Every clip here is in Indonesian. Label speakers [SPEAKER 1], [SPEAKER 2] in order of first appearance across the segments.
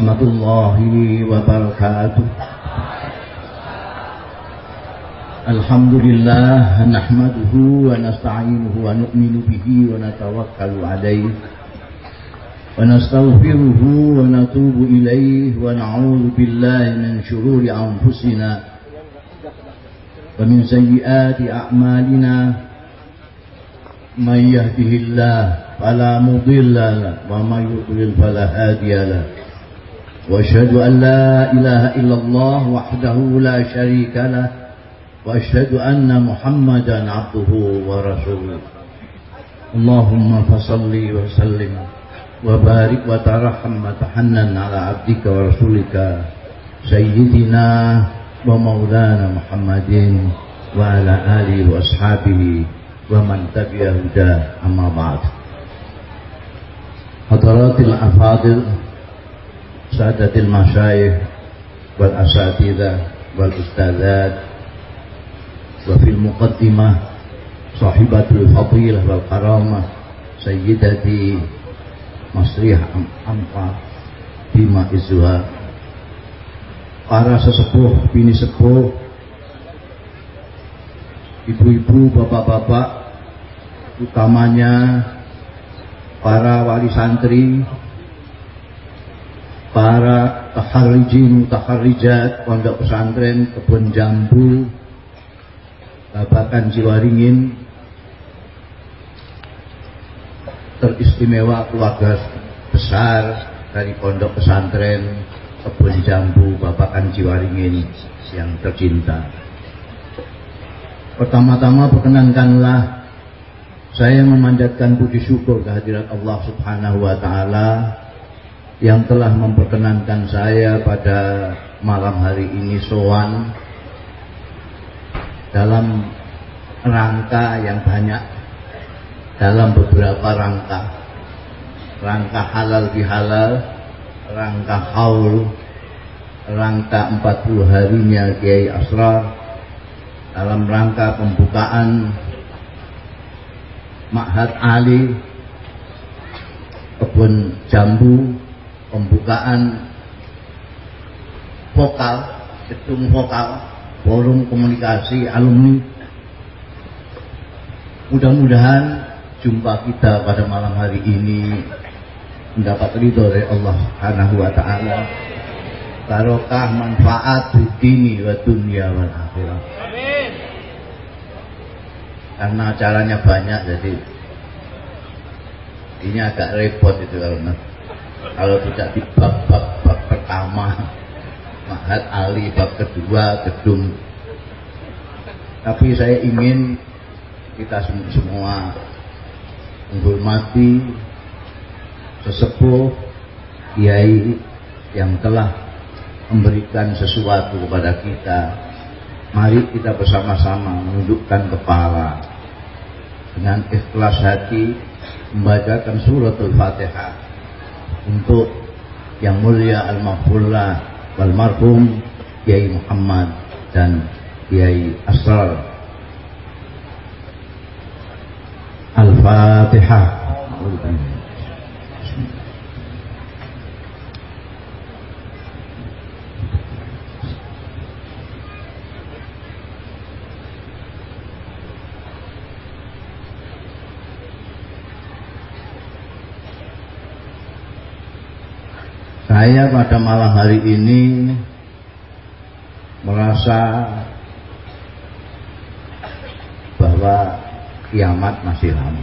[SPEAKER 1] ورحمة الله وبركاته. الحمد لله نحمده ونستعينه ونؤمن به ونتوكل عليه ونستغفره ونتوب إليه ونعوذ بالله من شرور أنفسنا ومن سيئات أعمالنا. من يهده الله فلا مضل له ومن يضلل فلا هادي له. وأشهد أن لا إله إلا الله وحده لا شريك له وأشهد أن محمدا عبده ورسوله. اللهم فصل وسلم وبارك وترحم وتحنن على عبدك ورسولك سيدنا ومولانا محمد وعلى آله وأصحابه ومن تبع هداه أما بعد. حضرات الأفاضل Sadatil masyayikh wal asatidha wal ustadzat wa fil muqaddimah sahibatul fadilah wal karamah sayyidati masrih amqa bima izuha. Para sesepuh bini sepuh ibu-ibu bapak-bapak utamanya para wali santri para taharrijin, taharrijat, pondok pesantren, kebun jambu, babakan Jiwaringin, teristimewa keluarga besar dari pondok pesantren, kebun jambu, babakan Jiwaringin yang tercinta. Pertama-tama perkenankanlah saya memanjatkan puji syukur kehadirat Allah Subhanahu wa taala yang telah memperkenankan saya pada malam hari ini sowan dalam rangka yang banyak dalam beberapa rangka. Rangka halal bihalal rangka haul rangka 40 harinya Kiai Asrar dalam rangka pembukaan Ma'had Ali kebun jambu pembukaan vokal gedung vokal forum komunikasi alumni. Mudah-mudahan jumpa kita pada malam hari ini. Mendapat ridho dari Allah Subhanahu wa taala. Barokah manfaat di dini wa dunia wal akhirah amin. Karena acaranya banyak jadi ini agak repot itu kalau kalau tidak di bab, bab, pertama Mahat Ali bab kedua gedung. Tapi saya ingin kita semua menghormati sesepuh kiai yang telah memberikan sesuatu kepada kita. Mari kita bersama-sama menundukkan kepala. Dengan ikhlas hati membacakan suratul fatihah untuk yang mulia al-mahfullah wal marhum Kiai Muhammad dan Kiai Asrar. Al-Fatihah Saya pada malam hari ini merasa bahwa kiamat masih lama.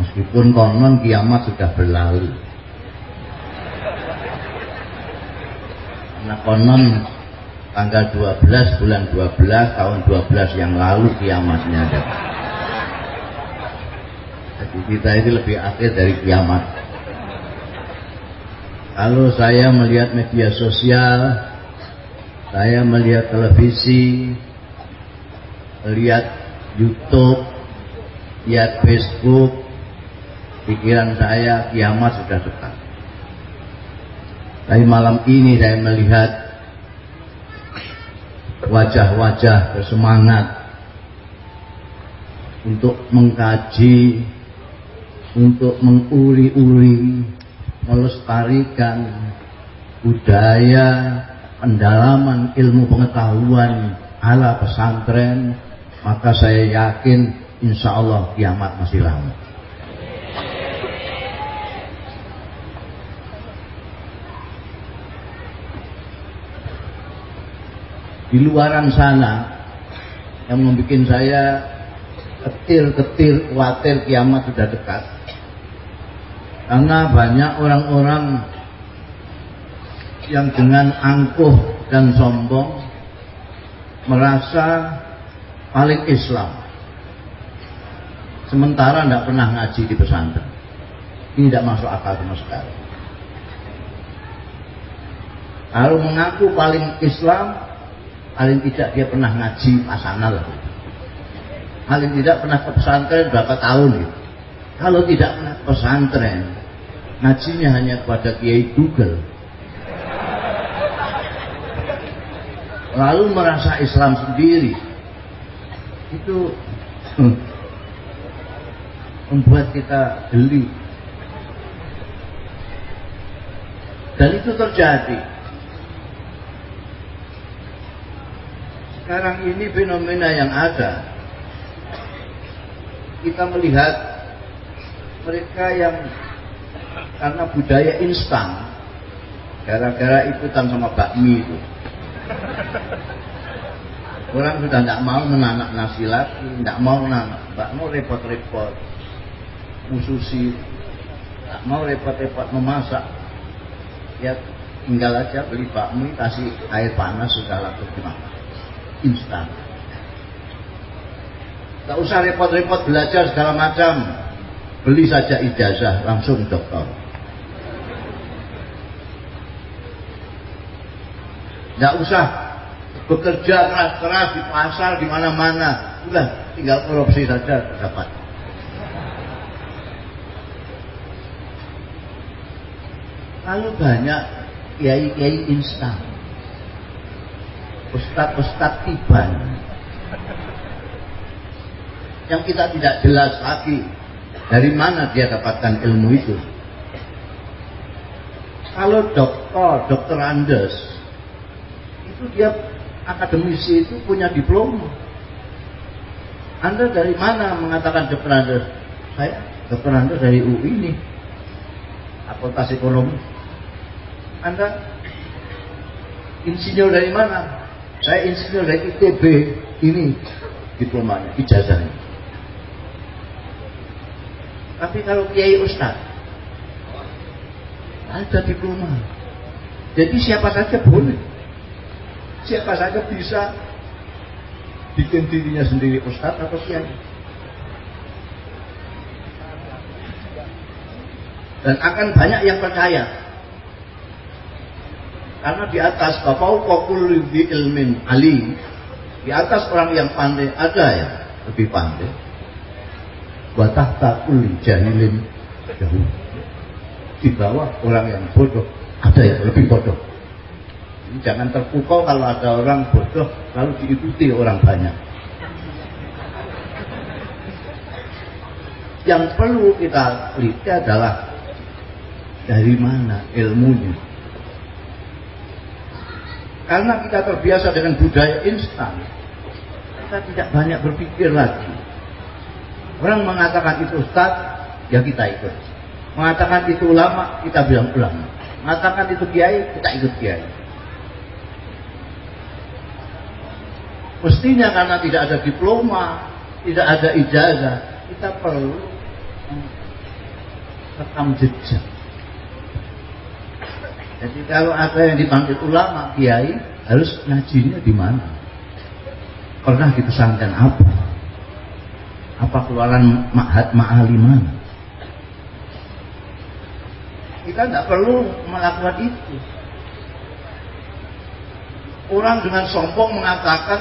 [SPEAKER 1] Meskipun konon kiamat sudah berlalu. Nah konon tanggal 12 bulan 12 tahun 12 yang lalu kiamatnya datang. Kita ini lebih akhir dari kiamat. Kalau saya melihat media sosial, saya melihat televisi, melihat YouTube, lihat Facebook, pikiran saya kiamat sudah dekat. Tapi malam ini saya melihat wajah-wajah bersemangat untuk mengkaji untuk menguli-uli, melestarikan budaya, pendalaman ilmu pengetahuan ala pesantren, maka saya yakin insya Allah kiamat masih lama. Di luaran sana yang membuat saya ketir-ketir khawatir kiamat sudah dekat. Karena banyak orang-orang yang dengan angkuh dan sombong merasa paling Islam. Sementara tidak pernah ngaji di pesantren. Ini tidak masuk akal sama sekali. Kalau mengaku paling Islam, paling tidak dia pernah ngaji pasana lah. Paling tidak pernah ke pesantren berapa tahun gitu. Kalau tidak pesantren, ngajinya hanya kepada Kiai Google. Lalu merasa Islam sendiri. Itu membuat kita geli. Dan itu terjadi. Sekarang ini fenomena yang ada. Kita melihat mereka yang karena budaya instan gara-gara ikutan sama bakmi itu Orang sudah tidak mau menanak nasi lagi, tidak mau menanak, mau repot-repot, mususi, tidak mau repot-repot memasak. Ya tinggal aja beli bakmi, kasih air panas sudah langsung dimakan, instan. Tidak usah repot-repot belajar segala macam, beli saja ijazah langsung dokter. Tidak usah bekerja keras-keras di pasar di mana-mana. Udah tinggal korupsi saja dapat. Lalu banyak kiai-kiai instan. Ustadz-ustadz tiban. Yang kita tidak jelas lagi dari mana dia dapatkan ilmu itu. Kalau dokter, dokter Andes, itu dia akademisi itu punya diploma. Anda dari mana mengatakan dokter Anda? Saya dokter Anda dari UI ini. Fakultas Ekonomi. Anda insinyur dari mana? Saya insinyur dari ITB. Ini diplomanya, ijazahnya. Tapi kalau Kiai Ustaz ada diploma. Jadi siapa saja boleh siapa saja bisa bikin dirinya sendiri ustadz atau kiai. Dan akan banyak yang percaya. Karena di atas bapak kokul di ilmin ali, di atas orang yang pandai ada ya lebih pandai. Watah takul jahilin jauh. Di bawah orang yang bodoh ada yang lebih bodoh. Jangan terpukau kalau ada orang bodoh lalu diikuti orang banyak. Yang perlu kita teliti adalah dari mana ilmunya. Karena kita terbiasa dengan budaya instan, kita tidak banyak berpikir lagi. Orang mengatakan itu ustaz, ya kita ikut. Mengatakan itu ulama, kita bilang ulama. Mengatakan itu kiai, kita ikut kiai. Mestinya karena tidak ada diploma, tidak ada ijazah, kita perlu rekam jejak. Jadi kalau ada yang dipanggil ulama, kiai, harus ngajinya di mana? Pernah di pesantren apa? Apa keluaran ma'had ma'ali mana? Kita tidak perlu melakukan itu. Orang dengan sombong mengatakan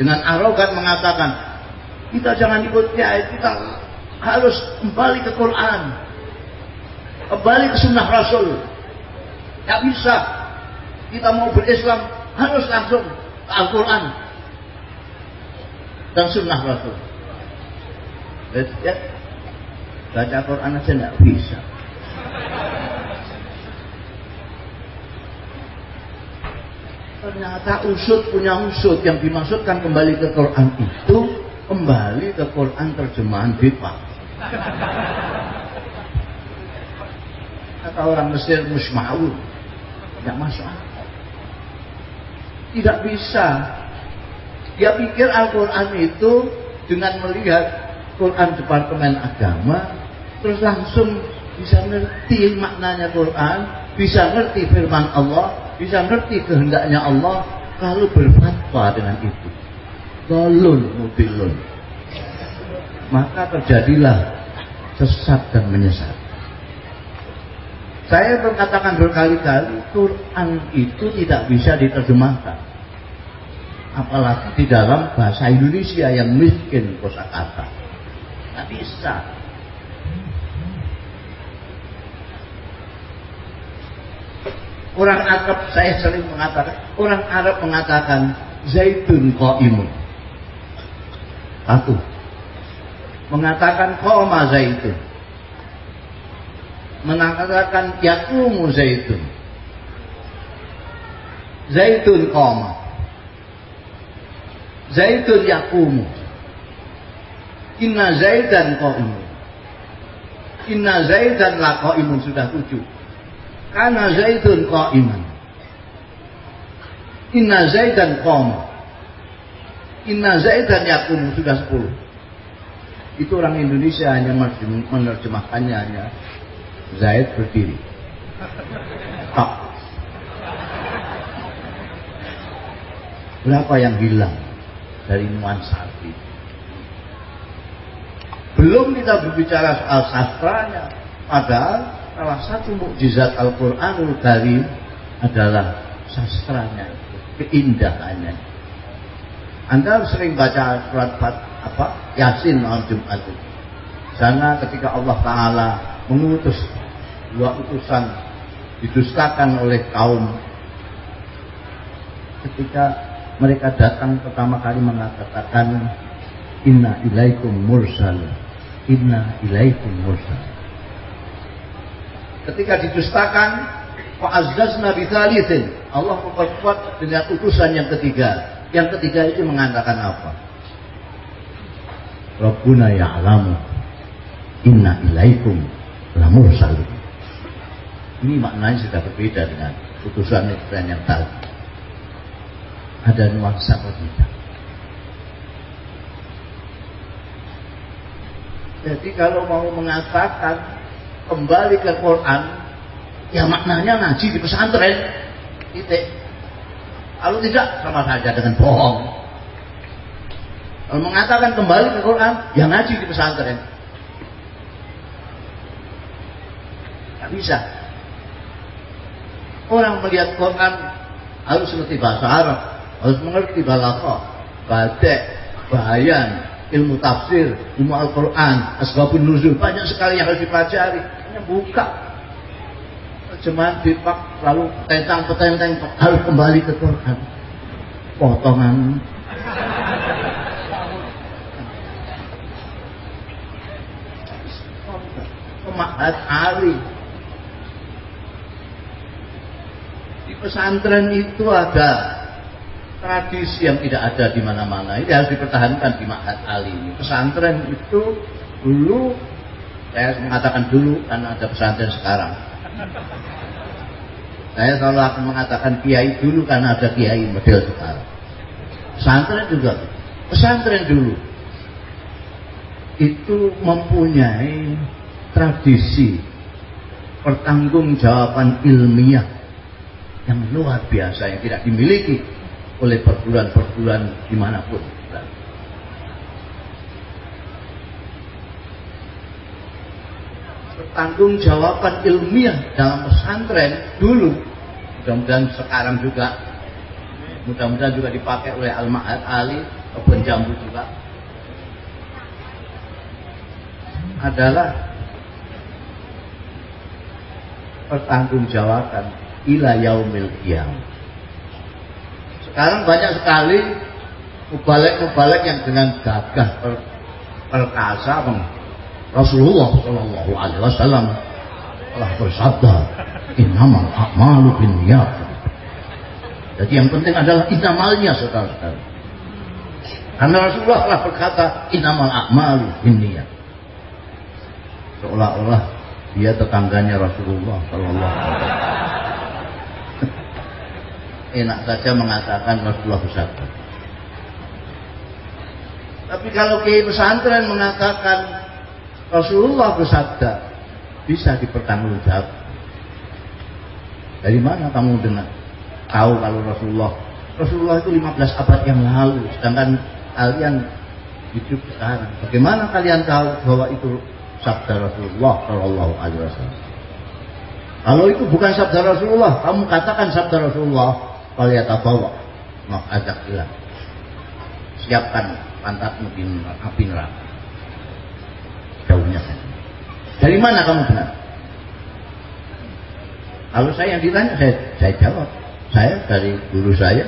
[SPEAKER 1] dengan arogan mengatakan kita jangan ikut kiai kita harus kembali ke Quran kembali ke sunnah Rasul tak bisa kita mau berislam harus langsung ke Al-Quran dan sunnah Rasul ya. baca Quran aja tidak bisa. Ternyata usut punya usut. Yang dimaksudkan kembali ke Quran itu kembali ke Quran terjemahan Bipa kata orang Mesir musmaul. Tidak masuk tidak bisa. Dia pikir Al-Quran itu dengan melihat Quran Departemen Agama terus langsung bisa ngerti maknanya Quran bisa ngerti firman Allah bisa ngerti kehendaknya Allah lalu berfatwa dengan itu. Golun mubilun. Maka terjadilah sesat dan menyesat. Saya berkatakan berkali-kali Quran itu tidak bisa diterjemahkan. Apalagi di dalam bahasa Indonesia yang miskin kosakata nggak bisa Orang Arab saya sering mengatakan, orang Arab mengatakan zaitun qaimun. Satu. Mengatakan qoma zaitun. Mengatakan yakumu zaitun. Zaitun qoma. Zaitun yakumu. Inna zaidan qaimun. Inna zaidan la qaimun sudah tujuh karena Zaidun qa'iman. Inna Zaidan qama. Inna Zaidan yakum sudah sepuluh. Itu orang Indonesia hanya menerjemahkannya hanya Zaid berdiri. Tak. Berapa yang hilang dari nuansa itu? Belum kita berbicara soal sastranya, padahal salah satu mukjizat Al-Quranul Karim adalah sastranya, keindahannya. Anda sering baca surat apa Yasin malam Jumat itu. Sana ketika Allah Taala mengutus dua utusan didustakan oleh kaum ketika mereka datang pertama kali mengatakan inna ilaikum mursal. Inna ilaikum mursal. Ketika didustakan fa'azzazna bithalithin Allah memperkuat dengan utusan yang ketiga. Yang ketiga itu mengatakan apa? Rabbuna ya'lamu. Inna ilaikum lamursalun ini maknanya sudah berbeda dengan utusan yang tadi ada nuansa berbeda jadi kalau mau mengatakan kembali ke Quran ya maknanya ngaji di pesantren. Titik. Kalau tidak sama saja dengan bohong. Kalau mengatakan kembali ke Quran ya ngaji di pesantren. Nggak bisa. Orang melihat Quran harus mengerti bahasa Arab harus mengerti balaghah badek bayan ilmu tafsir ilmu Al-Quran asbabun nuzul. Banyak sekali yang harus dipelajari. Hanya buka. Terjemahan bipak lalu tentang petenteng harus kembali ke Quran. Potongan. Mahat Ali. Di pesantren itu ada tradisi yang tidak ada di mana-mana ini harus dipertahankan di Mahat Ali pesantren itu dulu saya mengatakan dulu karena ada pesantren sekarang. Saya selalu akan mengatakan kiai dulu karena ada kiai model sekarang. Pesantren juga. Pesantren dulu itu mempunyai tradisi pertanggungjawaban ilmiah yang luar biasa yang tidak dimiliki oleh perguruan-perguruan di mana pun. tanggung jawaban ilmiah dalam pesantren dulu mudah-mudahan sekarang juga mudah-mudahan juga dipakai oleh Al-Ma'ad Ali kebun jambu juga adalah pertanggungjawaban ila yaumil qiyam. Sekarang banyak sekali mubalek-mubalek yang dengan gagah per, perkasa Rasulullah Shallallahu Alaihi Wasallam telah bersabda, "Innamal a'malu binniyat." Jadi yang penting adalah inamalnya saudara-saudara. Karena Rasulullah telah berkata, "Innamal a'malu binniyat." Seolah-olah dia tetangganya Rasulullah Shallallahu Alaihi Wasallam. Enak saja mengatakan Rasulullah bersabda. Tapi kalau kiai pesantren mengatakan Rasulullah bersabda bisa dipertanggungjawab. Dari mana kamu dengar? Tahu kalau Rasulullah Rasulullah itu 15 abad yang lalu, sedangkan kalian hidup sekarang. Bagaimana kalian tahu bahwa itu sabda Rasulullah Shallallahu Alaihi Wasallam? Kalau itu bukan sabda Rasulullah, kamu katakan sabda Rasulullah, kalau bawa, maka ajak hilang. Siapkan pantatmu di api neraka. Jauhnya Dari mana kamu benar? Kalau saya yang ditanya, saya, saya jawab. Saya dari guru saya,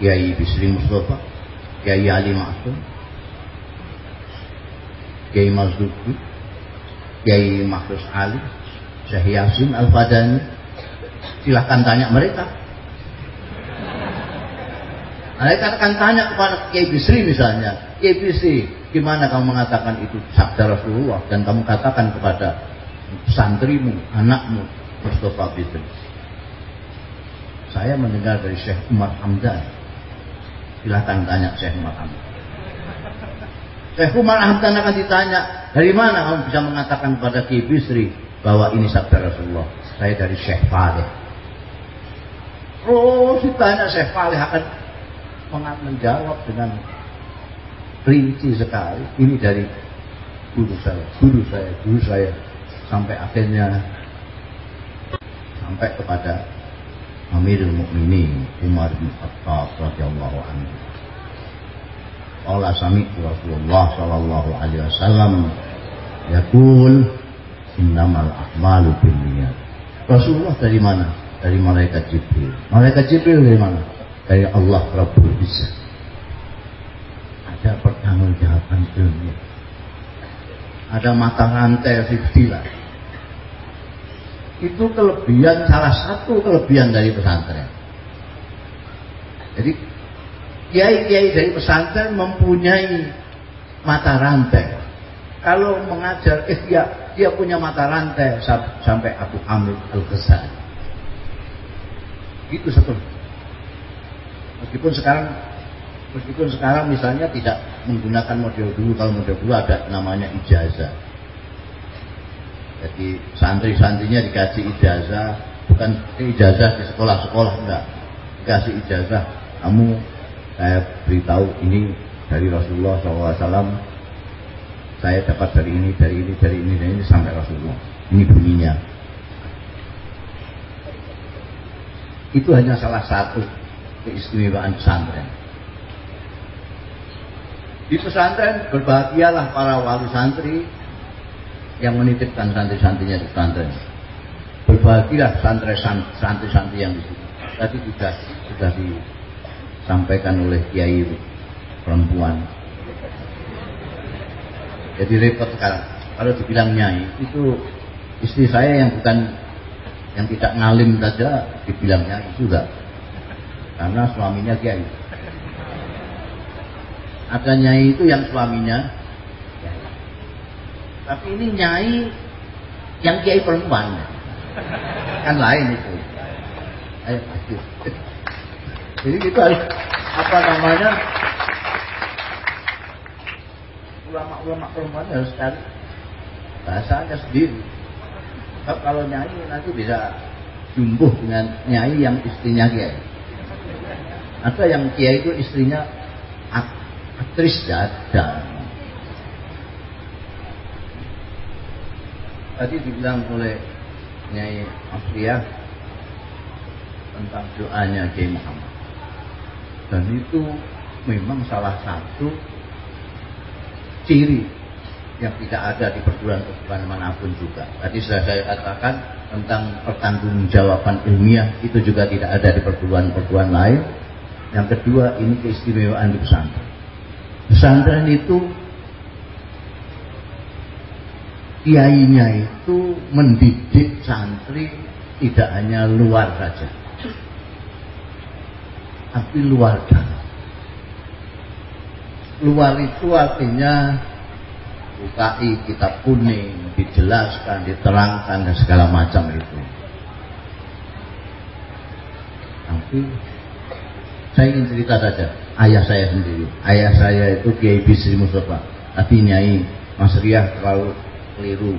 [SPEAKER 1] Kiai Bisri Mustafa, Kiai Ali Maksum, Kiai Mazduki, Kiai Makhlus Ali, Syekh Al-Fadani. Silahkan tanya mereka Mereka akan tanya kepada Kiai Bisri misalnya, Kiai Bisri, gimana kamu mengatakan itu sabda Rasulullah dan kamu katakan kepada santrimu, anakmu, Mustafa Bisri. Saya mendengar dari Syekh Umar Hamdan. Silahkan tanya Syekh Umar Hamdan. Syekh Umar Hamdan akan ditanya, dari mana kamu bisa mengatakan kepada Kiai Bisri bahwa ini sabda Rasulullah? Saya dari Syekh Faleh. Oh, ditanya Syekh Faleh akan menjawab dengan rinci sekali. Ini dari guru saya, guru saya, guru saya sampai akhirnya sampai kepada Amirul Mukminin Umar bin Khattab radhiyallahu anhu. Allah sami Rasulullah sallallahu alaihi wasallam yaqul innamal a'malu binniyat. Rasulullah dari mana? Dari malaikat Jibril. Malaikat Jibril dari mana? dari Allah Rabbul Izzah. Ada pertanggungjawaban ilmu. Ada mata rantai silsilah. Itu kelebihan salah satu kelebihan dari pesantren. Jadi kiai-kiai dari pesantren mempunyai mata rantai. Kalau mengajar, eh dia, punya mata rantai sampai Abu Hamid Al-Ghazali. Itu satu Meskipun sekarang meskipun sekarang misalnya tidak menggunakan model dulu kalau model dulu ada namanya ijazah. Jadi santri-santrinya dikasih ijazah, bukan ijazah di sekolah-sekolah enggak. Dikasih ijazah, kamu saya beritahu ini dari Rasulullah SAW saya dapat dari ini, dari ini, dari ini, dari ini sampai Rasulullah. Ini bunyinya. Itu hanya salah satu keistimewaan pesantren. Di pesantren berbahagialah para wali santri yang menitipkan santri-santrinya di pesantren. Berbahagialah santri-santri yang di situ. Tadi sudah sudah disampaikan oleh kiai perempuan. Jadi repot sekarang. Kalau dibilang nyai itu istri saya yang bukan yang tidak ngalim saja dibilang nyai juga karena suaminya kiai. Ada nyai itu yang suaminya Tapi ini nyai yang kiai perempuan. Kan lain itu. Ayo, Jadi itu harus apa namanya ulama-ulama perempuan harus cari bahasanya sendiri. Sebab kalau nyai nanti bisa jumbuh dengan nyai yang istrinya kiai. Ada yang kiai itu istrinya aktris dada. Tadi dibilang oleh Nyai Afriah tentang doanya Kiai Muhammad. Dan itu memang salah satu ciri yang tidak ada di perguruan-perguruan mana pun juga. Tadi sudah saya katakan tentang pertanggungjawaban ilmiah itu juga tidak ada di perguruan-perguruan lain yang kedua ini keistimewaan di pesantren. Pesantren itu kiainya itu mendidik santri tidak hanya luar saja tapi luar dalam luar itu artinya bukai kitab kuning dijelaskan diterangkan dan segala macam itu. Tapi saya ingin cerita saja. Ayah saya sendiri. Ayah saya itu Kiai Bisri Mustafa. Tapi Nyai Mas Riah terlalu keliru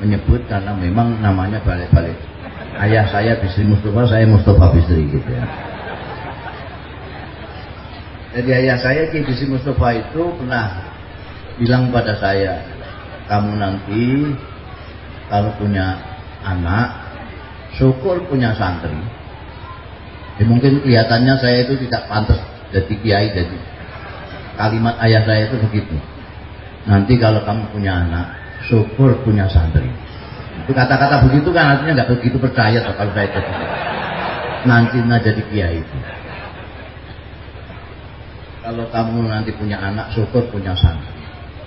[SPEAKER 1] menyebut karena memang namanya balik-balik. Ayah saya Bisri Mustafa saya Mustafa Bisri gitu ya. Jadi ayah saya Kiai Bisri Mustafa itu pernah bilang pada saya kamu nanti kalau punya anak syukur punya santri. Ya, mungkin kelihatannya saya itu tidak pantas jadi kiai jadi kalimat ayah saya itu begitu. Nanti kalau kamu punya anak syukur punya santri. Itu kata-kata begitu kan artinya nggak begitu percaya tuh kalau saya jadi nanti nggak jadi kiai itu. Kalau kamu nanti punya anak syukur punya santri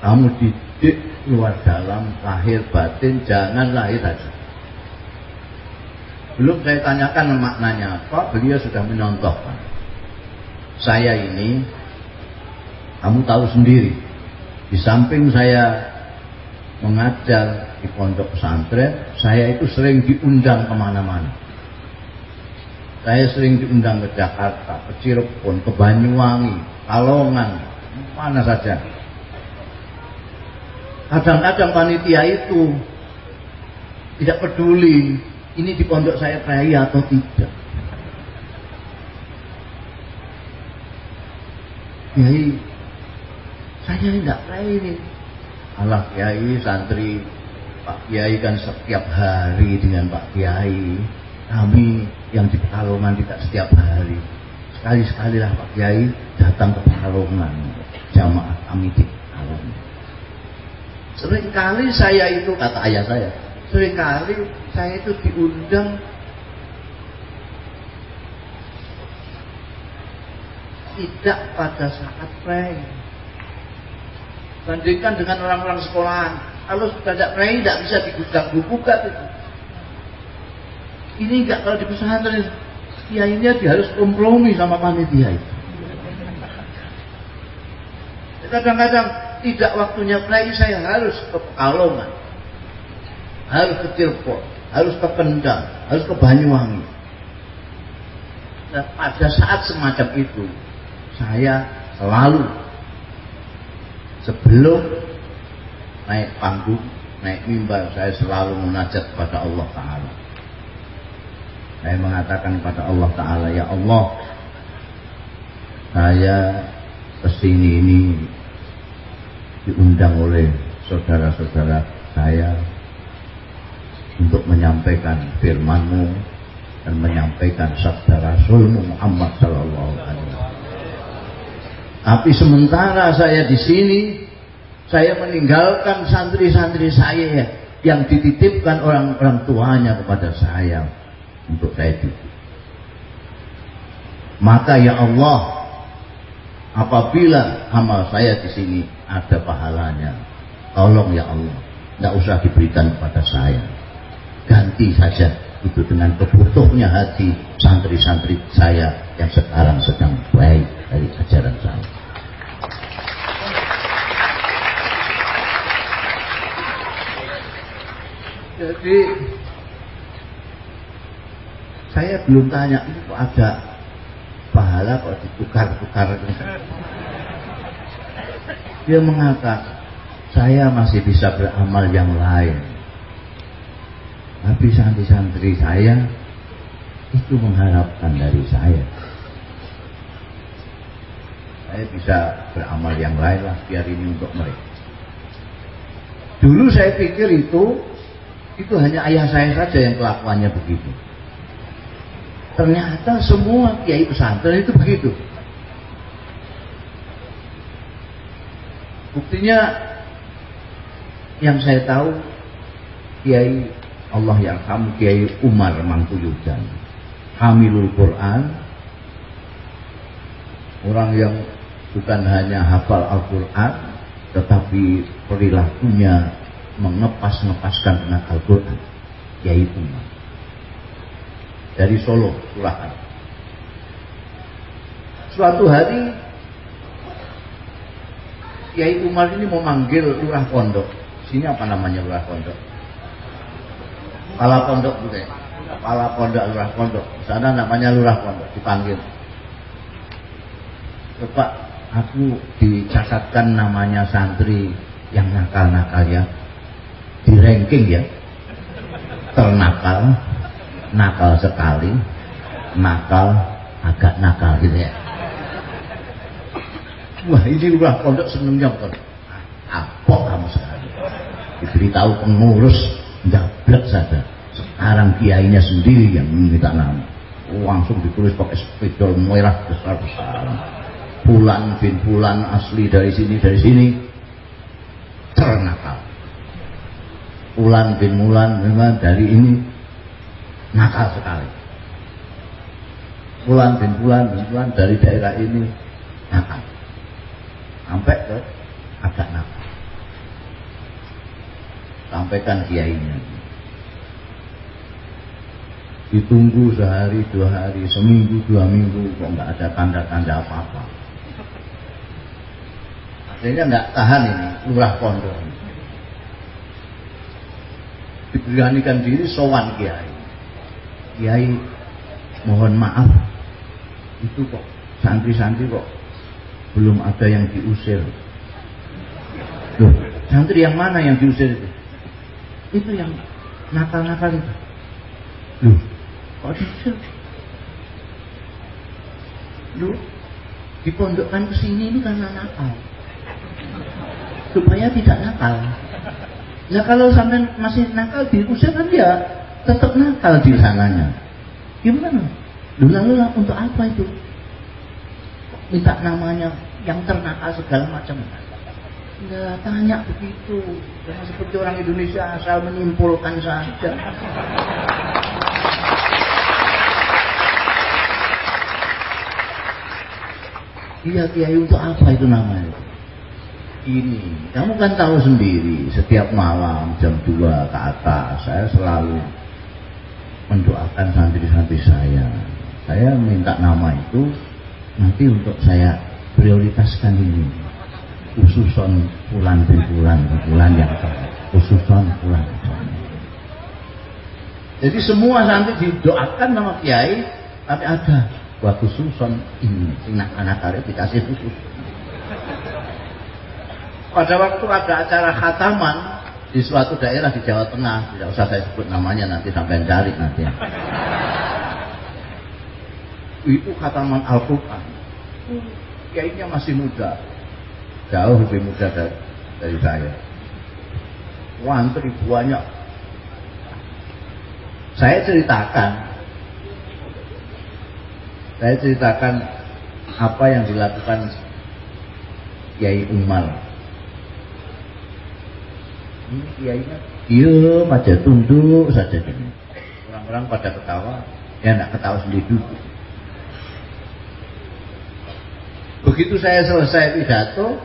[SPEAKER 1] kamu didik luar dalam lahir batin jangan lahir aja belum saya tanyakan maknanya apa, beliau sudah menyontohkan. Saya ini, kamu tahu sendiri, di samping saya mengajar di pondok pesantren, saya itu sering diundang ke mana-mana. Saya sering diundang ke Jakarta, ke Cirebon, ke Banyuwangi, Kalongan, mana saja. Kadang-kadang panitia itu tidak peduli ini di pondok saya kiai atau tidak. Kiai, saya tidak kiai ini. Allah kiai, santri, Pak Kiai kan setiap hari dengan Pak Kiai. Kami yang di Pekalongan tidak setiap hari. Sekali-sekali lah Pak Kiai datang ke Pekalongan. Jamaah kami di Pekalongan. Seringkali saya itu, kata ayah saya, sering kali saya itu diundang tidak pada saat pray. Bandingkan dengan orang-orang sekolahan. Kalau sudah tidak pray, tidak bisa digudang buka itu. Ini enggak kalau di pesantren kiainya dia harus kompromi sama panitia itu. Kadang-kadang tidak waktunya pray, saya harus ke Pekalongan harus ke Cirebon, harus ke Kendal, harus ke Banyuwangi. Dan pada saat semacam itu, saya selalu sebelum naik panggung, naik mimbar, saya selalu munajat kepada Allah Ta'ala. Saya mengatakan kepada Allah Ta'ala, Ya Allah, saya ke sini ini diundang oleh saudara-saudara saya untuk menyampaikan firmanmu dan menyampaikan sabda Rasulmu Muhammad Sallallahu Alaihi. Tapi sementara saya di sini, saya meninggalkan santri-santri saya yang dititipkan orang-orang tuanya kepada saya untuk saya didik. Maka ya Allah, apabila amal saya di sini ada pahalanya, tolong ya Allah, tidak usah diberikan kepada saya ganti saja itu dengan kebutuhnya hati santri-santri saya yang sekarang sedang baik dari ajaran saya. Jadi saya belum tanya kok ada pahala kok ditukar-tukar dia mengatakan saya masih bisa beramal yang lain tapi santri-santri saya itu mengharapkan dari saya. Saya bisa beramal yang lain lah biar ini untuk mereka. Dulu saya pikir itu itu hanya ayah saya saja yang kelakuannya begitu. Ternyata semua kiai pesantren itu begitu. Buktinya yang saya tahu kiai Allah yang kamu Kiai Umar Mangkuyudan. Hamilul Quran. Orang yang bukan hanya hafal Al-Quran tetapi perilakunya mengepas-ngepaskan tentang Al-Quran. Kiai Umar dari Solo, Surakarta suatu hari Kiai Umar ini mau manggil lurah pondok. Sini apa namanya lurah pondok? Kepala pondok juga ya? Kepala pondok lurah pondok. Sana namanya lurah pondok dipanggil. Pak aku dicatatkan namanya santri yang nakal-nakal ya. Di ranking ya. Ternakal nakal sekali nakal agak nakal gitu ya. Wah ini udah pondok senengnya bukan apa kamu sekali. Diberitahu pengurus jablek saja. Sekarang kiainya sendiri yang minta nama. Langsung ditulis pakai spidol merah besar-besaran. Bulan bin bulan asli dari sini dari sini. Ternakal. Bulan bin bulan memang dari ini nakal sekali. Bulan bin bulan dari daerah ini nakal. Sampai ke agak nakal. Sampaikan kiainya. Ditunggu sehari dua hari seminggu dua minggu kok nggak ada tanda-tanda apa-apa. Akhirnya nggak tahan ini lurah pondok diberanikan diri sowan kiai kiai mohon maaf. Itu kok santri-santri kok belum ada yang diusir. Loh, santri yang mana yang diusir itu? Itu yang nakal-nakal itu. Loh, kok diusir? Loh, dipondokkan ke sini ini karena nakal. Supaya tidak nakal. Nah kalau sampai masih nakal diusir kan dia tetap nakal di sananya. Gimana? Lalu untuk apa itu? Minta namanya yang ternakal segala macam. Enggak tanya begitu. Jangan seperti orang Indonesia asal menyimpulkan saja. Iya kiai untuk apa itu namanya? ini kamu kan tahu sendiri setiap malam jam 2 ke atas saya selalu mendoakan santri-santri saya. Saya minta nama itu nanti untuk saya prioritaskan ini. Khususon bulan bin bulan bulan yang khususon bulan jadi semua santri didoakan nama kiai tapi ada buat khususon ini. Anak anak dikasih khusus. Pada waktu ada acara khataman di suatu daerah di Jawa Tengah, tidak usah saya sebut namanya nanti sampai cari nanti. Itu khataman Al-Quran. Kayaknya masih muda, jauh lebih muda dari, saya. Wantri banyak. Saya ceritakan, saya ceritakan apa yang dilakukan Kiai Umar ini kiainya diem aja tunduk saja. Orang-orang pada ketawa ya nak ketawa sendiri dulu. Begitu saya selesai pidato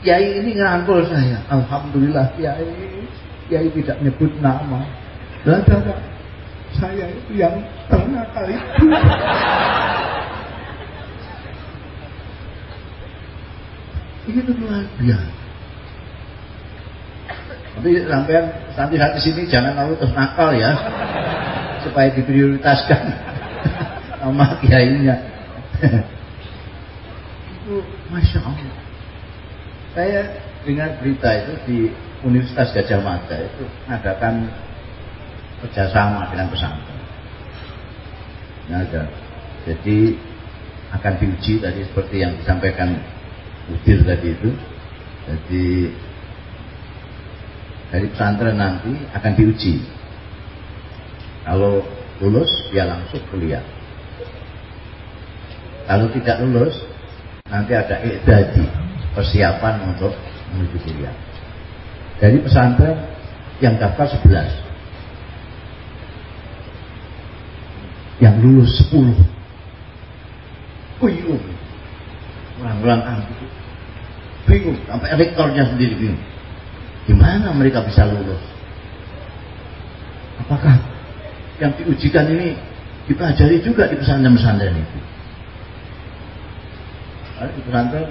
[SPEAKER 1] kiai ini ngerangkul saya. Alhamdulillah kiai kiai tidak nyebut nama. Dan saya itu yang ternakal itu itu luar biasa tapi sampai santri-santri sini jangan lalu terus nakal ya, supaya diprioritaskan sama kiainya. itu masya Allah. Saya dengar berita itu di Universitas Gajah Mada itu mengadakan kerjasama dengan pesantren. Nah, ada. Jadi akan diuji tadi seperti yang disampaikan Udir tadi itu. Jadi dari pesantren nanti akan diuji. Kalau lulus, dia langsung kuliah. Kalau tidak lulus, nanti ada ikdadi, persiapan untuk menuju kuliah. Dari pesantren yang daftar 11. Yang lulus 10. Bingung. Orang-orang bingung. Sampai rektornya sendiri bingung Gimana mereka bisa lulus? Apakah yang diujikan ini dipelajari juga di pesantren-pesantren itu? Kalau di pesantren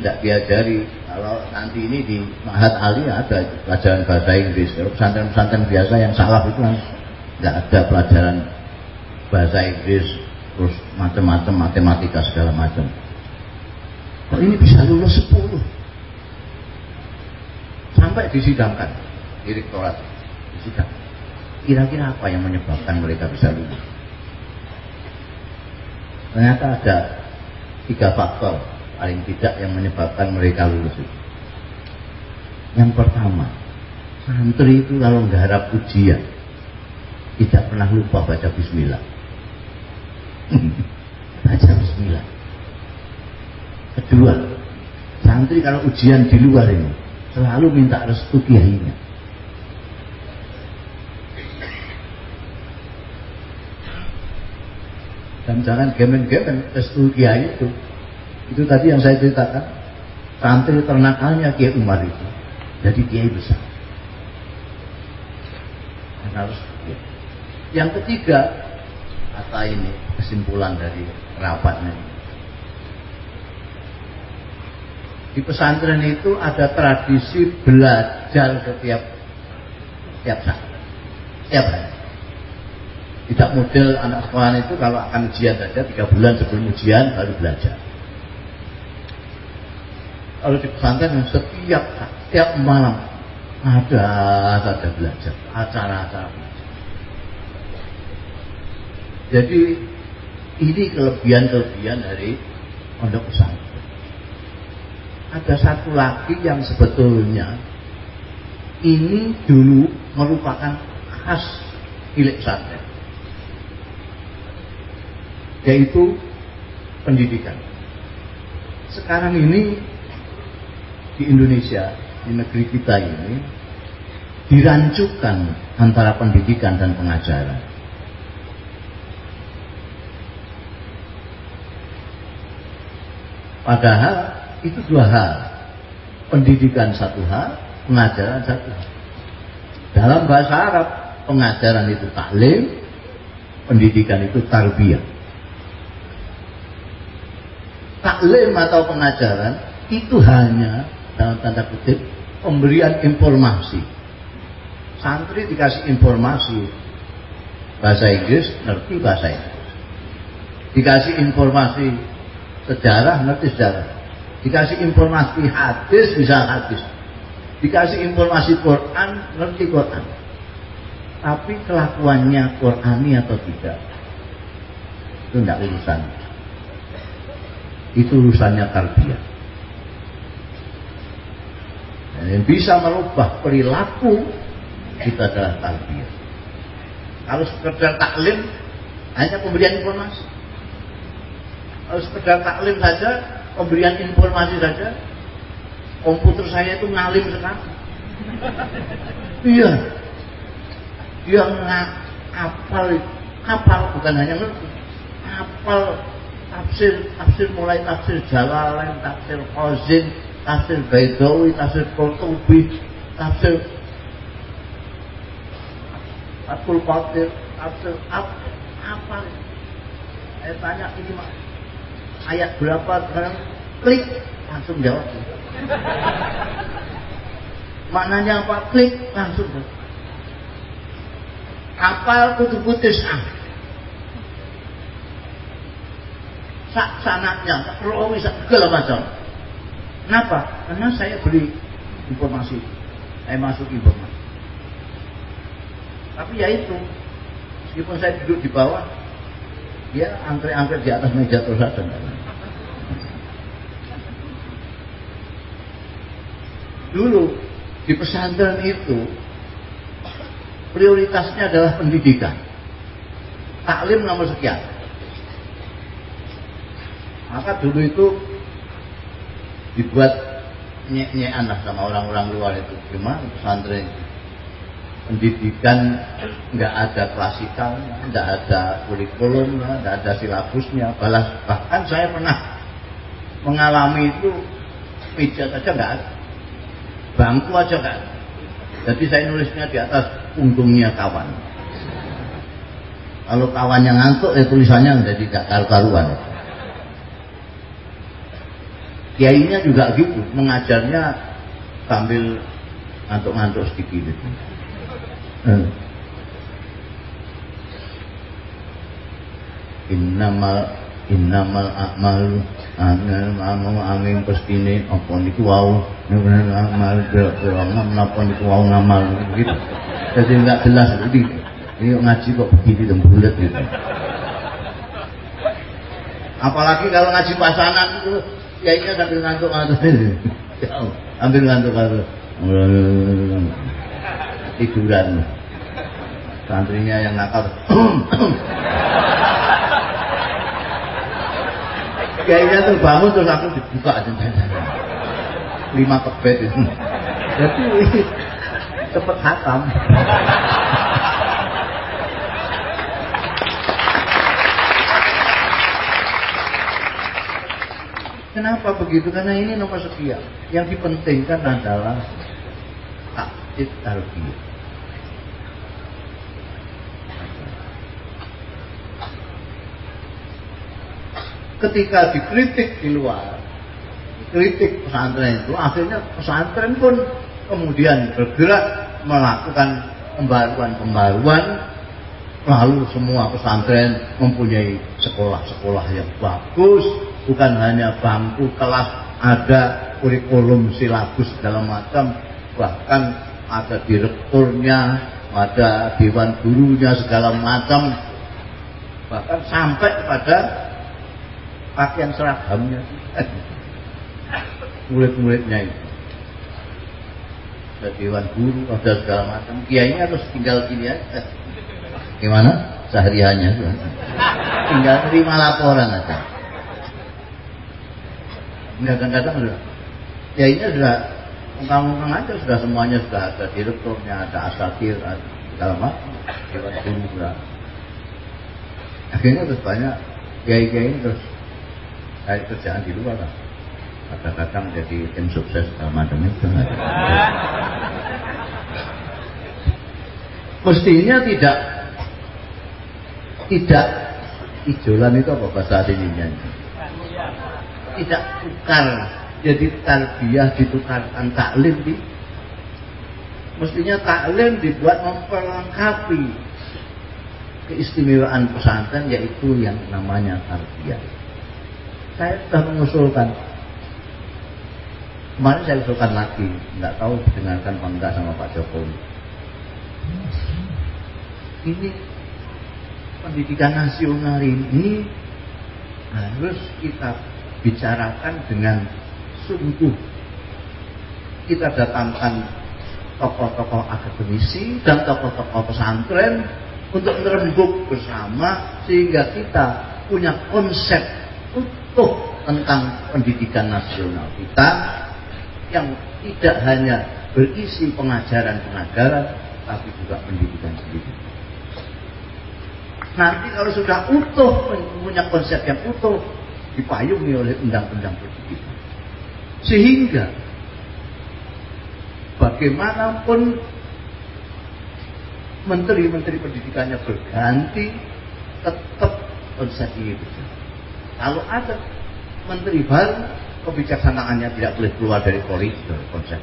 [SPEAKER 1] tidak diajari kalau nanti ini di Mahat Ali ada pelajaran bahasa Inggris kalau pesantren-pesantren biasa yang salah itu kan tidak ada pelajaran bahasa Inggris terus macam-macam matematika segala macam kok ini bisa lulus 10 sampai disidangkan direktorat disidang kira-kira apa yang menyebabkan mereka bisa lulus ternyata ada tiga faktor paling tidak yang menyebabkan mereka lulus itu. Yang pertama, santri itu kalau harap ujian tidak pernah lupa baca bismillah. baca bismillah. Kedua, santri kalau ujian di luar ini selalu minta restu kiainya. Dan jangan gemen-gemen restu kiai itu itu tadi yang saya ceritakan. Santri ternakalnya Kiai Umar itu. Jadi Kiai besar. Dan harus ya. Yang ketiga, kata ini kesimpulan dari rapatnya ini. Di pesantren itu ada tradisi belajar setiap setiap saat. Setiap hari. Tidak model anak sekolah itu kalau akan ujian saja tiga bulan sebelum ujian baru belajar kalau di pesantren setiap setiap malam ada saja belajar acara-acara jadi ini kelebihan-kelebihan dari pondok pesantren ada satu lagi yang sebetulnya ini dulu merupakan khas milik pesantren yaitu pendidikan sekarang ini di Indonesia, di negeri kita ini, dirancukan antara pendidikan dan pengajaran. Padahal itu dua hal. Pendidikan satu hal, pengajaran satu hal. Dalam bahasa Arab, pengajaran itu taklim, pendidikan itu tarbiyah. Taklim atau pengajaran itu hanya dalam tanda kutip pemberian informasi santri dikasih informasi bahasa Inggris ngerti bahasa Inggris dikasih informasi sejarah ngerti sejarah dikasih informasi hadis bisa hadis. Dikasih informasi Quran ngerti Quran. Tapi kelakuannya Qurani atau tidak? Itu tidak urusan. Itu urusannya tarbiyah. Yang bisa merubah perilaku kita adalah tarbiyah. Kalau sekedar taklim hanya pemberian informasi. Kalau sekedar taklim saja, pemberian informasi saja, komputer saya itu ngalim sekali. Iya. Dia ngapal, kapal bukan hanya ngerti, kapal tafsir, tafsir mulai tafsir Jalalain, tafsir Qazin, tafsir Baidawi, tafsir Qurtubi, tafsir Abdul Qadir, tafsir apa, apa saya tanya ini mak ayat berapa sekarang? Klik. Langsung jawab. Maknanya apa? Klik. Langsung jawab. Kapal kutu putus ah. Sak sanaknya perawi segala macam Kenapa? Karena saya beli informasi, saya masuk informasi. Tapi ya itu, meskipun saya duduk di bawah, dia angker-angker di atas meja terus ada. Dulu di pesantren itu prioritasnya adalah pendidikan. Taklim nomor sekian. Maka dulu itu dibuat nyek-nyekan lah sama orang-orang luar itu gimana pesantren pendidikan nggak ada klasikalnya nggak ada kurikulumnya nggak ada silabusnya balas bahkan saya pernah mengalami itu meja saja nggak ada. Bangku aja kan jadi saya nulisnya di atas punggungnya kawan. Kalau kawannya ngantuk ya tulisannya jadi tidak karu-karuan. Kiainya juga gitu mengajarnya sambil ngantuk-ngantuk sedikit. itu hmm. Innamal innamal a'malu anal amal amin pestine apa niku wau? Amal kira menapa niku wau ngamal? Gitu. Jadi enggak jelas jadi ini ngaji kok begini dan bulat gitu. Apalagi kalau ngaji pasangan itu ya ini sambil ngantuk-ngantuk. Ambil ngantuk-ngantuk tiduran santrinya yang nakal kiainya terbangun terus aku dibuka aja lima kebet itu jadi cepet hatam Kenapa begitu? Karena ini nomor sekian. Yang dipentingkan adalah taktik tarbiyah. Ketika dikritik di luar kritik pesantren itu akhirnya pesantren pun kemudian bergerak melakukan pembaruan-pembaruan lalu semua pesantren mempunyai sekolah-sekolah yang bagus bukan hanya bangku kelas ada kurikulum silabus segala macam bahkan ada direkturnya ada dewan gurunya segala macam bahkan sampai kepada pakaian seragamnya murid-muridnya itu. Ada dewan guru ada segala macam. Kiainya harus tinggal gini aja. Gimana? Sehariannya tinggal terima laporan aja. Kadang-kadang sudah kiainya sudah ungkang-ungkang aja sudah semuanya sudah ada direkturnya ada asatir ada segala macam. Dewan guru sudah. Akhirnya terus banyak kiai-kiai terus cari kerjaan di luar lah kadang-kadang jadi tim sukses macam itu. Mestinya tidak tidak ijolan itu apa bahasa aslinya? Tidak tukar jadi tarbiyah ditukarkan taklim di mestinya taklim dibuat memperlengkapi keistimewaan pesantren yaitu yang namanya tarbiyah saya sudah mengusulkan. Kemarin saya usulkan lagi. Nggak tahu didengarkan apa enggak sama Pak Jokowi. Ini pendidikan nasional ini harus kita bicarakan dengan sungguh. Kita datangkan tokoh-tokoh akademisi dan tokoh-tokoh pesantren untuk merembuk bersama sehingga kita punya konsep utuh tentang pendidikan nasional kita yang tidak hanya berisi pengajaran-pengajaran tapi juga pendidikan sendiri. Nanti kalau sudah utuh punya konsep yang utuh dipayungi oleh undang-undang pendidikan. Sehingga bagaimanapun menteri-menteri pendidikannya berganti tetap konsep ini. Kalau ada menteri baru, kebijaksanaannya tidak boleh keluar dari koridor konsep.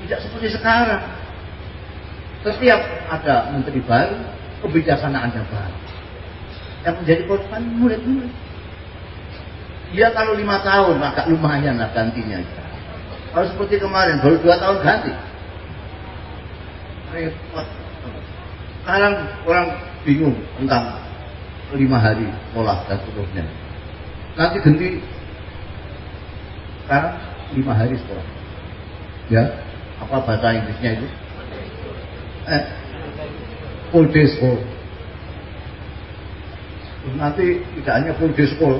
[SPEAKER 1] Tidak seperti sekarang. Setiap ada menteri baru, kebijaksanaannya baru. Yang menjadi korban murid-murid. Dia kalau lima tahun agak lumayan lah gantinya. Kalau seperti kemarin baru dua tahun ganti. Repot. Sekarang orang bingung tentang lima hari sekolah dan seterusnya. Nanti ganti sekarang lima hari sekolah. Ya, apa bahasa Inggrisnya itu? Eh, full day school. Terus nanti tidak hanya full day school,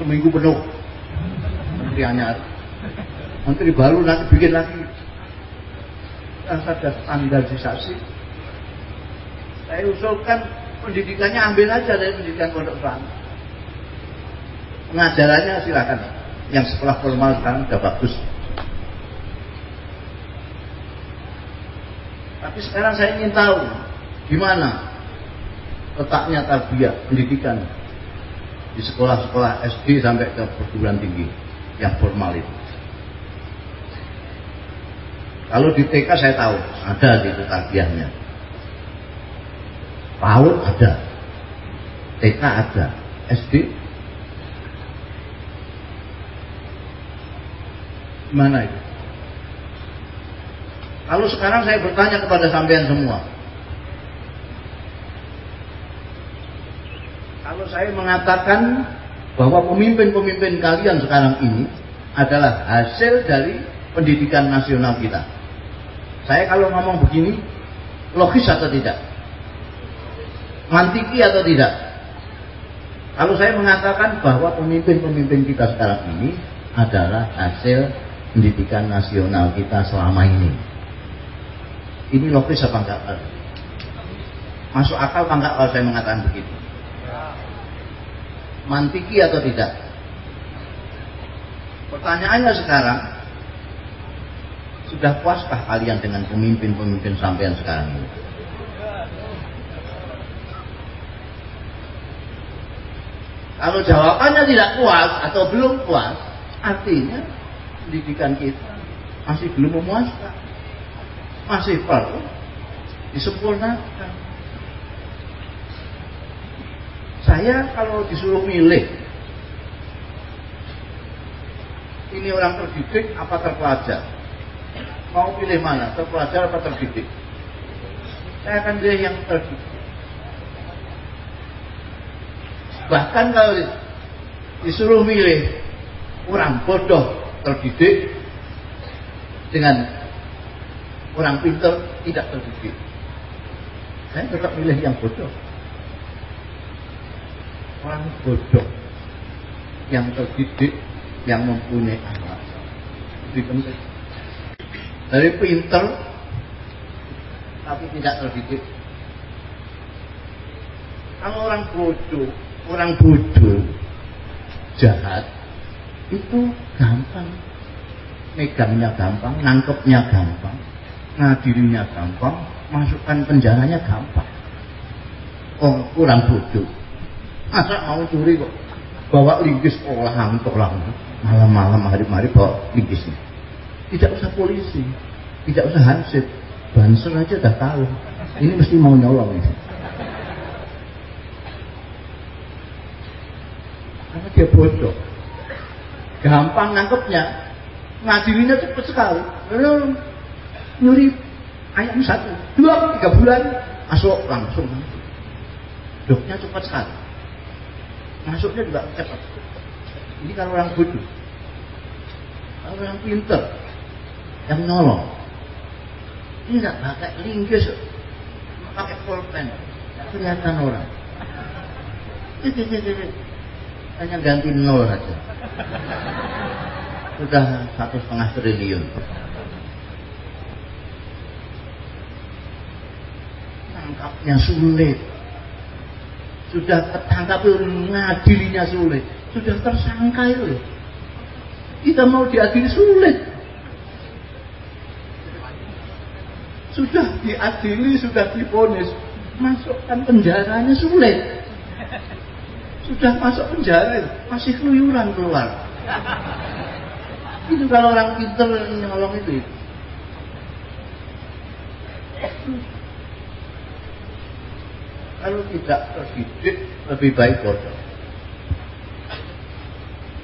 [SPEAKER 1] seminggu penuh. Menteri anyar. Menteri baru nanti bikin lagi yang ada standarisasi. Saya usulkan pendidikannya ambil aja dari pendidikan pondok pesantren. Pengajarannya silakan. Yang sekolah formal sekarang sudah bagus. Tapi sekarang saya ingin tahu gimana letaknya tarbiyah pendidikan di sekolah-sekolah SD sampai ke perguruan tinggi yang formal itu. Kalau di TK saya tahu ada di tarbiyahnya. PAUD ada, TK ada, SD mana itu? Lalu sekarang saya bertanya kepada sampean semua. Kalau saya mengatakan bahwa pemimpin-pemimpin kalian sekarang ini adalah hasil dari pendidikan nasional kita. Saya kalau ngomong begini, logis atau tidak? Mantiki atau tidak? Kalau saya mengatakan bahwa pemimpin-pemimpin kita sekarang ini adalah hasil pendidikan nasional kita selama ini. Ini logis apa enggak? Masuk akal apa enggak kalau saya mengatakan begitu? Mantiki atau tidak? Pertanyaannya sekarang, sudah puaskah kalian dengan pemimpin-pemimpin sampean sekarang ini? Kalau jawabannya tidak puas atau belum puas, artinya pendidikan kita masih belum memuaskan masih perlu disempurnakan. Saya kalau disuruh milih, ini orang terdidik apa terpelajar? Mau pilih mana? Terpelajar apa terdidik? Saya akan pilih yang terdidik. Bahkan kalau disuruh milih orang bodoh terdidik dengan orang pintar tidak terdidik. Saya tetap milih yang bodoh. Orang bodoh yang terdidik, yang mempunyai akhlak lebih. Dari pintar tapi tidak terdidik. Kalau orang bodoh, orang bodoh jahat itu gampang. Megangnya gampang, nangkepnya gampang ngadilinya gampang, masukkan penjaranya gampang. Oh, kurang bodoh. Masa mau curi kok? Bawa linggis ngantuk lah. Malam-malam hari-hari bawa linggis. Tidak usah polisi tidak usah hansip. Banser aja udah tahu. Ini mesti mau nyolong ini karena dia bodoh gampang nangkepnya ngadilinya cepet sekali nyuri ayam satu, dua, tiga bulan masuk langsung. Doknya cepat sekali. Masuknya juga cepat. Ini kalau orang bodoh. Kalau orang pinter, yang nolong. Ini tidak pakai linggis, pakai pulpen. Kelihatan orang. Hanya ganti nol saja. Sudah satu setengah triliun. tangkapnya sulit. Sudah ketangkap ngadilinya sulit. Sudah tersangka itu. Kita mau diadili sulit. Sudah diadili, sudah diponis. Masukkan penjaranya sulit. Sudah masuk penjara masih keluyuran keluar. Itu kalau orang pinter nyolong itu. Kalau tidak terdidik lebih baik bodoh.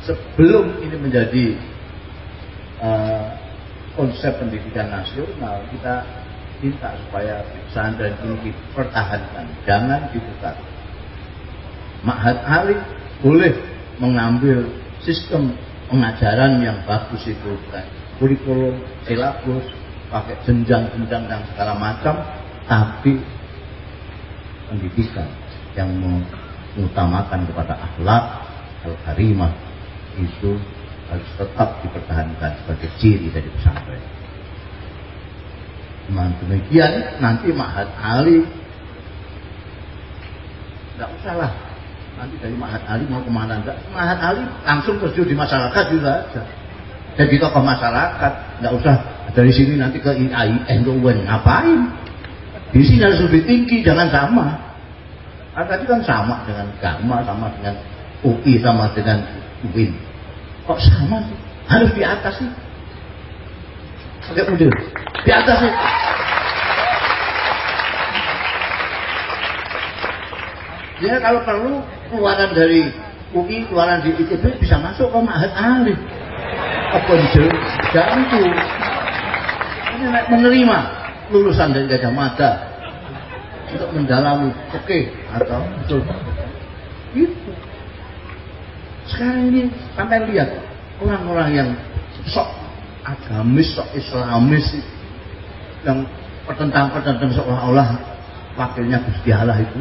[SPEAKER 1] Sebelum ini menjadi uh, konsep pendidikan nasional, kita minta supaya pesantren ini dipertahankan, jangan dibuka. Ma'had Ali boleh mengambil sistem pengajaran yang bagus itu kan kurikulum, silabus, pakai jenjang-jenjang dan segala macam, tapi pendidikan yang mengutamakan kepada akhlak al-karimah itu harus tetap dipertahankan sebagai ciri dari pesantren. Dengan demikian nanti Mahat Ali tidak usahlah nanti dari Mahat Ali mau ke mana enggak Mahat Ali langsung terjun di masyarakat juga aja. Jadi tokoh masyarakat nggak usah dari sini nanti ke IAIN ke UN ngapain? Di sini harus lebih tinggi jangan sama. Ah, tadi kan sama dengan Gama sama dengan UI sama dengan UIN kok sama sih? Harus di atas sih. Pakai model di atas sih. Ya kalau perlu keluaran dari UI, keluaran di ITB bisa masuk ke Mahat Alif. Apa gantu. Ini menerima lulusan dari Gajah Mada untuk mendalami. Oke atau betul. Itu. Sekarang ini sampai lihat orang-orang yang sok agamis sok islamis yang pertentang-pertentang seolah-olah wakilnya Gusti Allah itu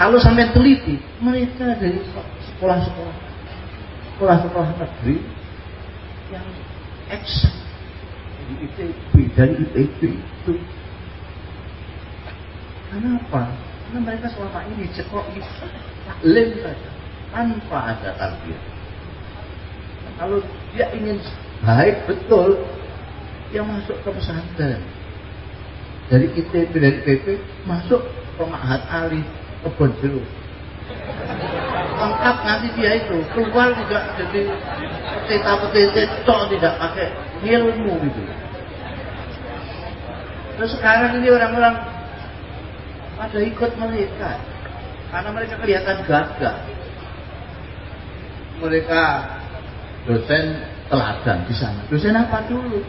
[SPEAKER 1] kalau sampai teliti, mereka dari sekolah-sekolah sekolah-sekolah negeri yang eksak dari ITB, dari IPB itu. Kenapa? Karena mereka selama ini cekok taklim saja tanpa ada tarbiyah. Kalau dia ingin baik betul, dia masuk ke pesantren. Dari ITB, dari IPB, masuk ke Mahat Jeruk. Lengkap nanti dia itu. Keluar juga jadi petita petita tok tidak pakai ilmu gitu. Terus sekarang ini orang-orang pada ikut mereka. Karena mereka kelihatan gagah. Mereka dosen teladan di sana. Dosen apa dulu?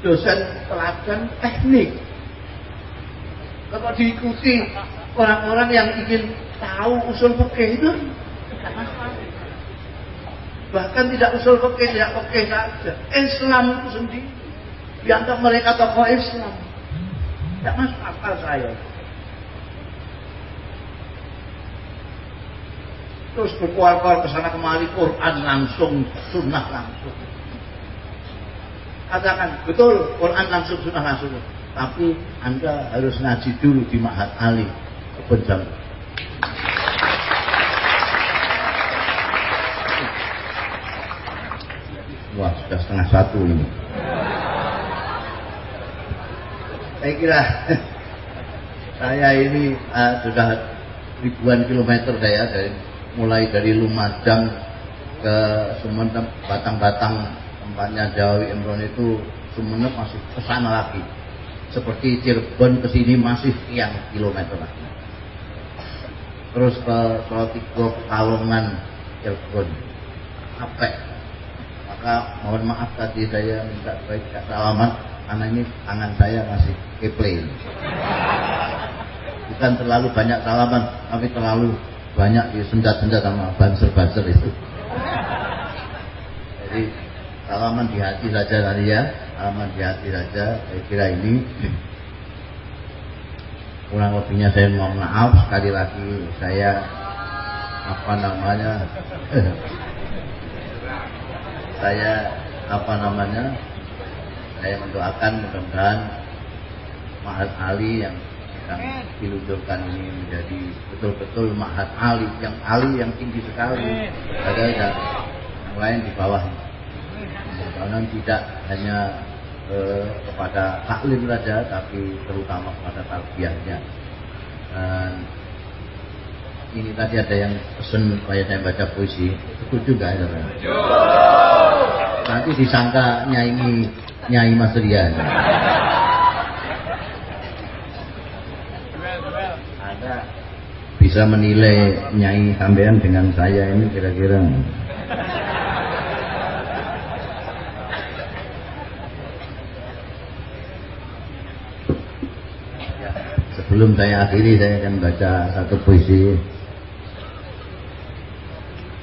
[SPEAKER 1] Dosen teladan teknik kalau diikuti orang-orang yang ingin tahu usul fikih itu bahkan tidak usul fikih tidak fikih saja. Islam itu sendiri. Dianggap mereka tokoh Islam. Tidak masuk akal saya. Terus berkuar-kuar ke sana kemari Quran langsung sunnah langsung. Katakan betul Quran langsung sunnah langsung tapi Anda harus ngaji dulu di Mahat Ali Kebun Wah sudah setengah satu ini. Saya kira Saya ini uh, sudah ribuan kilometer saya dari mulai dari Lumajang ke Sumeneb batang-batang tempatnya Jawi Imron itu Sumeneb masih ke sana lagi seperti Cirebon ke sini masih sekian kilometer. Terus ke Salatiga, Kalongan, Cirebon, Apek. Maka mohon maaf tadi saya minta baik salaman karena ini tangan saya masih keple. Bukan terlalu banyak salaman, tapi terlalu banyak di sendat-sendat sama banser-banser itu. Jadi salaman di hati saja tadi ya. Aman di hati saja. Saya kira ini kurang lebihnya saya mohon maaf sekali lagi. Saya apa namanya? Saya apa namanya? Saya mendoakan mudah-mudahan Mahat Ali yang sedang diluncurkan ini menjadi betul-betul Mahat Ali yang Ali yang tinggi sekali. Ada yang lain di bawah mudah tidak hanya eh, kepada taklim saja tapi terutama kepada tarbiyahnya dan ini tadi ada yang pesen supaya saya baca puisi. Setuju nggak ya nanti disangka nyanyi nyai Mas Rian. Bisa menilai nyai sampean dengan saya ini kira-kira Sebelum saya akhiri saya akan baca satu puisi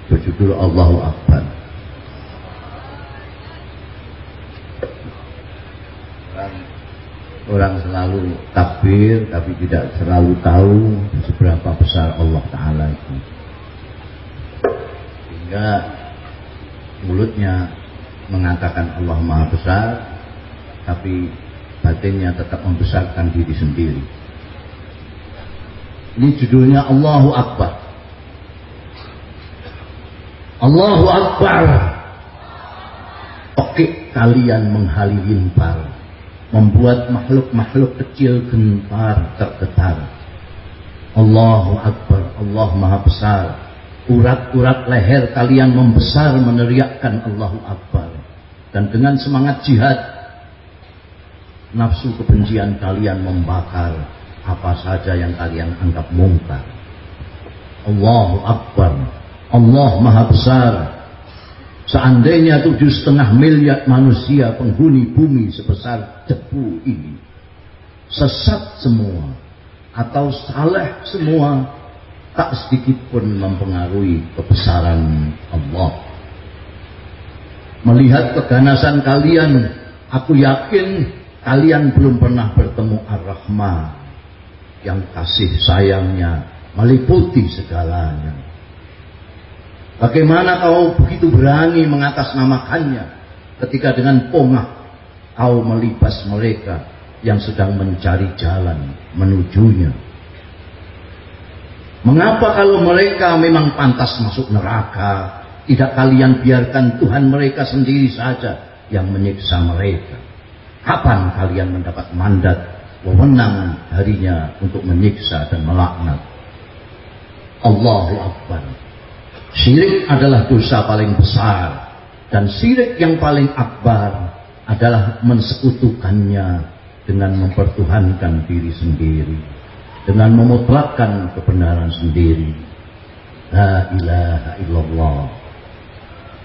[SPEAKER 1] berjudul Allahu Akbar. Orang, orang selalu takbir tapi tidak selalu tahu seberapa besar Allah Ta'ala itu. Sehingga mulutnya mengatakan Allah Maha Besar tapi batinnya tetap membesarkan diri sendiri. Ini judulnya Allahu Akbar. Allahu Akbar. Oke, kalian menghalilintar, membuat makhluk-makhluk kecil gentar tergetar. Allahu Akbar, Allah Maha Besar. Urat-urat leher kalian membesar meneriakkan Allahu Akbar. Dan dengan semangat jihad, nafsu kebencian kalian membakar apa saja yang kalian anggap mungkar. Allahu Akbar, Allah Maha Besar, Seandainya tujuh setengah miliar manusia penghuni bumi sebesar debu ini sesat semua atau saleh semua tak sedikit pun mempengaruhi kebesaran Allah. Melihat keganasan kalian, aku yakin kalian belum pernah bertemu Ar-Rahman yang kasih sayangnya meliputi segalanya. Bagaimana kau begitu berani mengatasnamakannya ketika dengan pongah kau melibas mereka yang sedang mencari jalan menujunya. Mengapa kalau mereka memang pantas masuk neraka, tidak kalian biarkan Tuhan mereka sendiri saja yang menyiksa mereka? Kapan kalian mendapat mandat wewenang harinya untuk menyiksa dan melaknat? Allahu Akbar. Syirik adalah dosa paling besar. Dan syirik yang paling akbar adalah mensekutukannya dengan mempertuhankan diri sendiri. Dengan memutlakkan kebenaran sendiri. La ilaha illallah.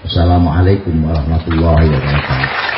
[SPEAKER 1] Assalamualaikum warahmatullahi wabarakatuh